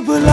believe.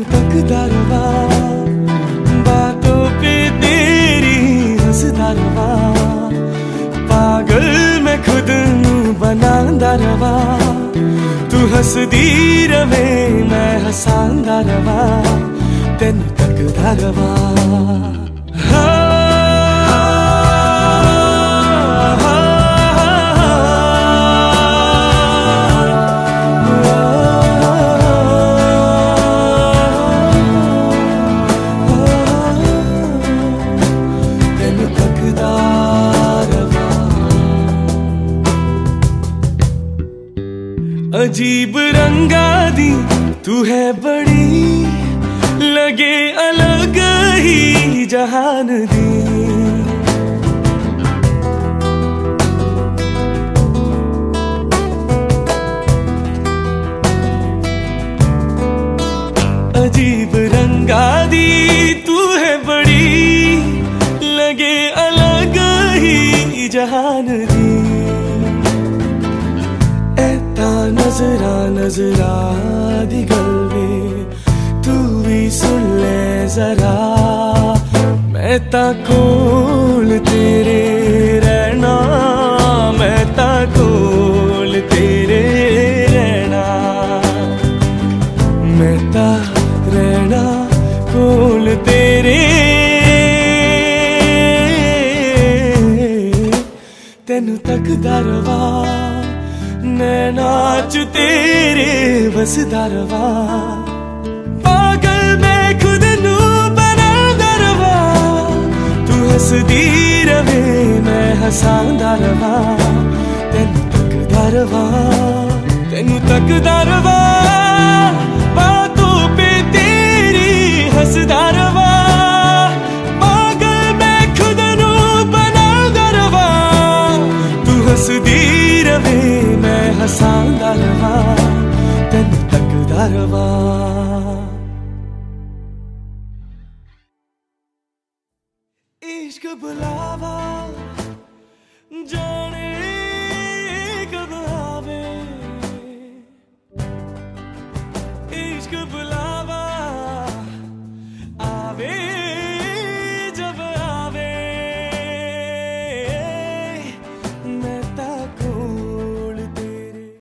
तेन तकदा रवा बातों पे तेरी हंसदा रवा पागल मैं खुद बनांदा रवा, तू हंसदी रवे मैं हसांदा रवा, तेन तकदा रवा अजीब रंगा दी तू है बड़ी, लगे अलग ही जहान दी अजीब रंगा दी तू है बड़ी, लगे अलग ही जहान दी नजरा नजरा दी गल तू भी सुन ले जरा। मैं ता कोल तेरे रहना मैं ता कोल तेरे रहना। मैं ता रहना कोल तेरे। तेन तकदा रवा नाच तेरे बस दरवा। पागल मैं खुद नू बना दरवा। तू हसदी रवे मैं हसांदा रवा तेन तक दरवा, तेनू तक रवा ਹਸਾਉਂਦਾ ਰਵਾਂ इश्क बुलावा जाने कब आवे। इश्क बुलावा